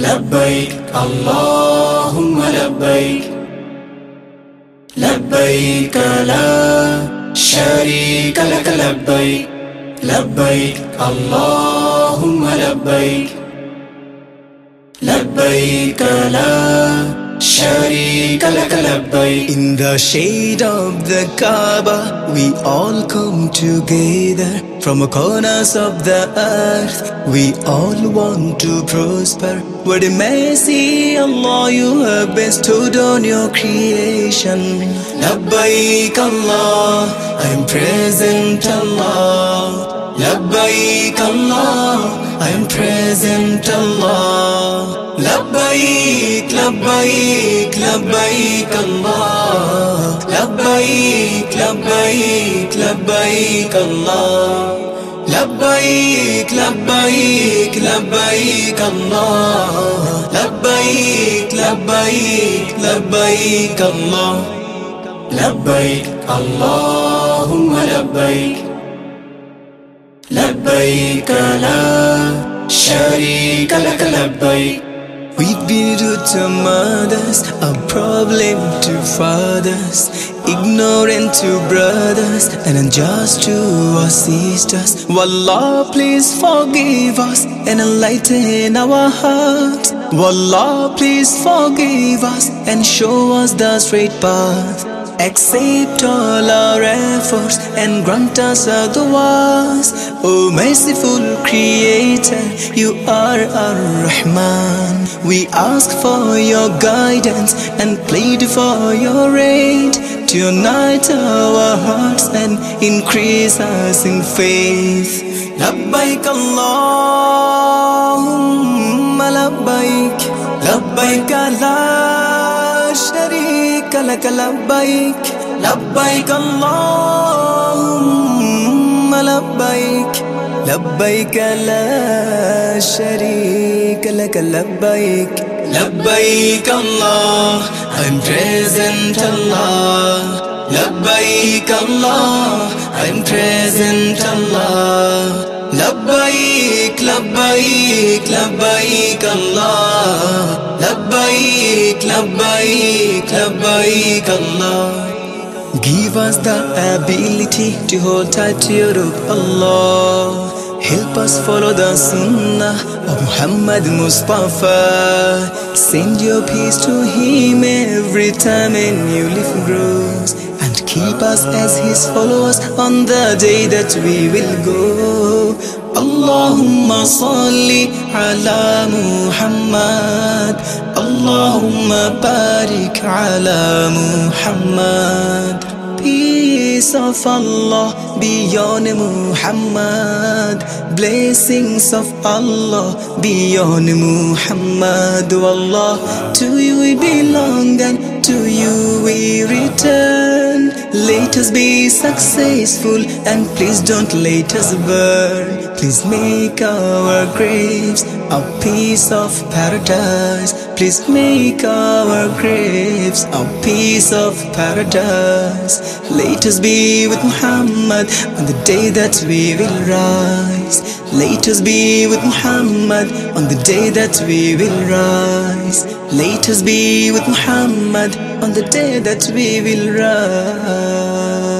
لبيك اللهم لبيك لبيك لا شريك لك لبيك لبيك اللهم لبيك لبيك لا شريك لك لبيك In the shade of the Kaaba, we all come together from the corners of the earth. We all want to prosper. What a mercy, Allah, you have bestowed on your creation. Labbaik Allah, I'm present, Allah. Labbaik Allah, I'm present, Allah. لبيك لبيك لبيك الله. لبيك لبيك لبيك الله. لبيك لبيك لبيك الله. لبيك لبيك لبيك الله. لبيك اللهم لبيك. لبيك لا شريك لك لبيك We've been rude to mothers, a problem to fathers, ignorant to brothers, and unjust to our sisters. Wallah, please forgive us and enlighten our hearts. Wallah, please forgive us and show us the straight path. Accept all our efforts and grant us otherwise. O merciful Creator, you are our Rahman. We ask for your guidance and plead for your aid to unite our hearts and increase us in faith. لبيك اللهم لبيك لبيك لا شريك لك لبيك لبيك اللهم لبيك لبيك لا شريك لك لبيك لبيك الله I'm present Allah لبيك الله I'm present Allah لبيك لبيك لبيك الله لبيك لبيك لبيك الله Give us the ability to hold tight to your rope, Allah. Help us follow the sunnah of Muhammad Mustafa. Send your peace to him every time a new leaf grows. Keep us as his followers on the day that we will go. Allahumma salli ala Muhammad. Allahumma barik ala Muhammad. Peace of Allah be on Muhammad. Blessings of Allah be on Muhammad. Allah, to you we belong and to you we return. Let us be successful and please don't let us burn. Please make our graves a piece of paradise. Please make our graves a piece of paradise. Let us be with Muhammad on the day that we will rise. Let us be with Muhammad on the day that we will rise. Let us be with Muhammad on the day that we will rise.